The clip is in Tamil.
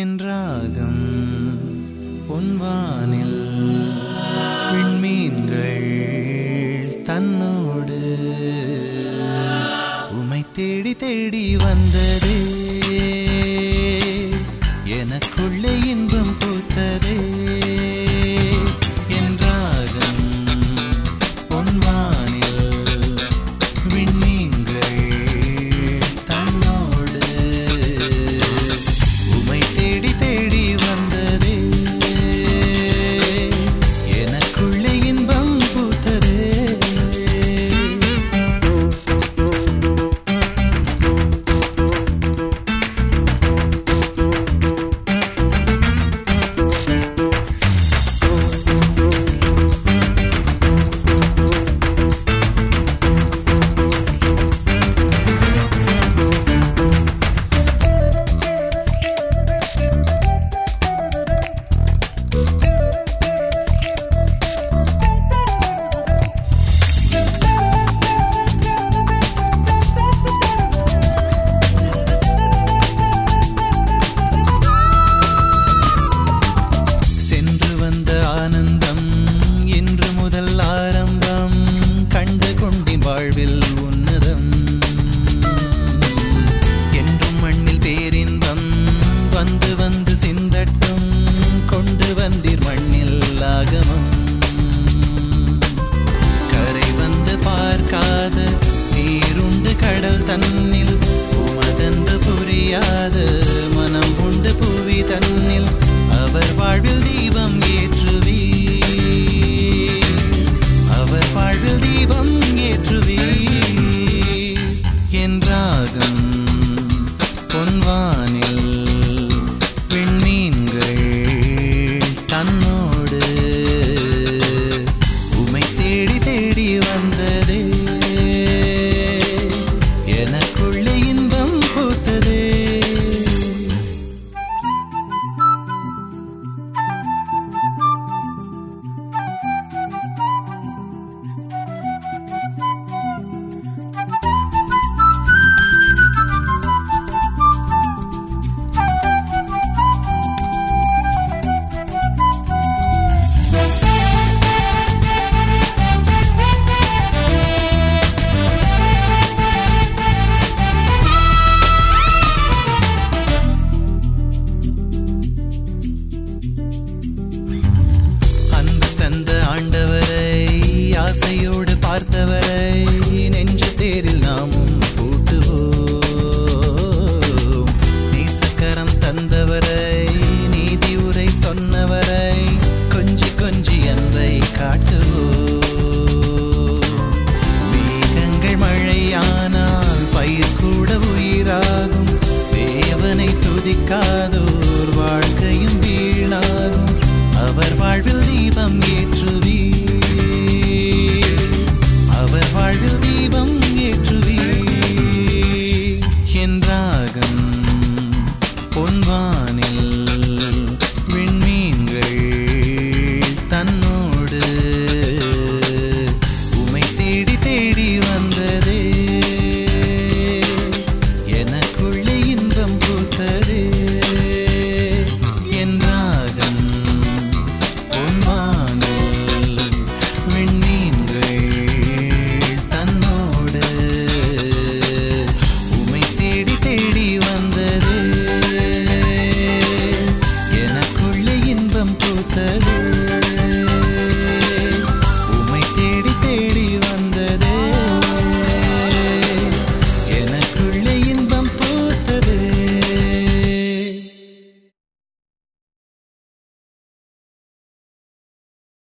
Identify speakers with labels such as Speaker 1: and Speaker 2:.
Speaker 1: என்றாகம் பொன்வானில் விண்மீன்கள் தன்னோடு உமை தேடி தேடி வந்தது. வந்து வந்து சிந்தட்டும் கொண்டு வந்தீர் மண்ணில் ஆகமம். கரை வந்து பார்க்காத நீருண்டு கடல் தன்னில் உமதந்து புரியாத மனம் உண்டு புவி தன்னில். அவர் வாழ்வில் தீபம் ஏற்ற I'm